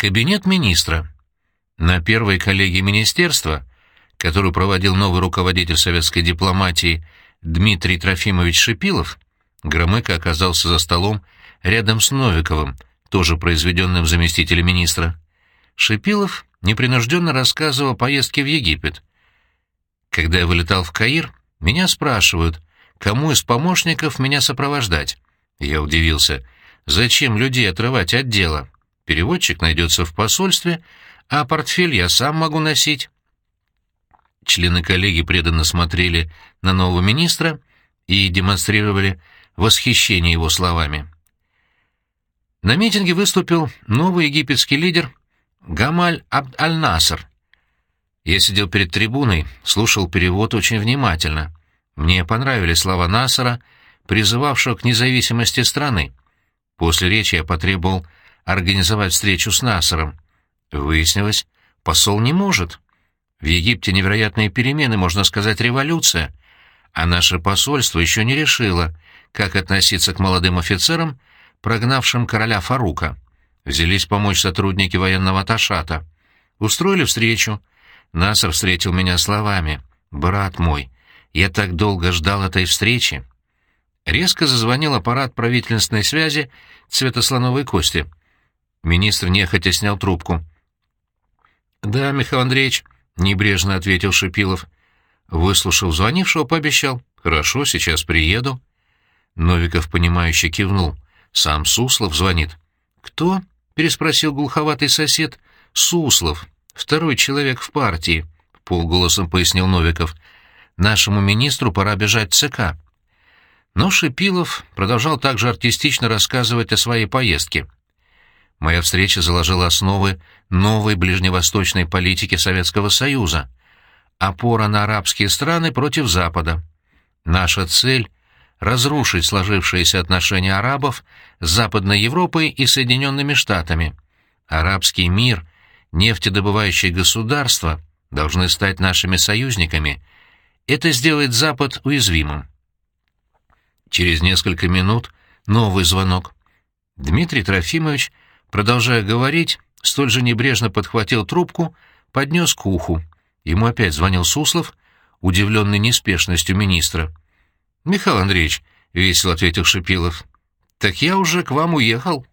Кабинет министра. На первой коллегии министерства, которую проводил новый руководитель советской дипломатии Дмитрий Трофимович Шипилов, Громыко оказался за столом рядом с Новиковым, тоже произведенным заместителем министра. Шипилов непринужденно рассказывал о поездке в Египет. Когда я вылетал в Каир, меня спрашивают, кому из помощников меня сопровождать. Я удивился, зачем людей отрывать от дела? Переводчик найдется в посольстве, а портфель я сам могу носить. Члены коллеги преданно смотрели на нового министра и демонстрировали восхищение его словами. На митинге выступил новый египетский лидер Гамаль Абд-Аль-Наср. Я сидел перед трибуной, слушал перевод очень внимательно. Мне понравились слова Насара, призывавшего к независимости страны. После речи я потребовал организовать встречу с Насаром. Выяснилось, посол не может. В Египте невероятные перемены, можно сказать, революция. А наше посольство еще не решило, как относиться к молодым офицерам, прогнавшим короля Фарука. Взялись помочь сотрудники военного Ташата. Устроили встречу. Насар встретил меня словами. «Брат мой, я так долго ждал этой встречи». Резко зазвонил аппарат правительственной связи цвета слоновой кости — Министр нехотя снял трубку. «Да, Михаил Андреевич», — небрежно ответил Шипилов. Выслушав звонившего, пообещал. «Хорошо, сейчас приеду». Новиков, понимающе кивнул. «Сам Суслов звонит». «Кто?» — переспросил глуховатый сосед. «Суслов. Второй человек в партии», — полголосом пояснил Новиков. «Нашему министру пора бежать в ЦК». Но Шипилов продолжал также артистично рассказывать о своей поездке. Моя встреча заложила основы новой ближневосточной политики Советского Союза. Опора на арабские страны против Запада. Наша цель — разрушить сложившиеся отношения арабов с Западной Европой и Соединенными Штатами. Арабский мир, нефтедобывающие государства должны стать нашими союзниками. Это сделает Запад уязвимым. Через несколько минут новый звонок. Дмитрий Трофимович — Продолжая говорить, столь же небрежно подхватил трубку, поднес к уху. Ему опять звонил Суслов, удивленный неспешностью министра. — Михаил Андреевич, — весело ответил Шипилов, — так я уже к вам уехал.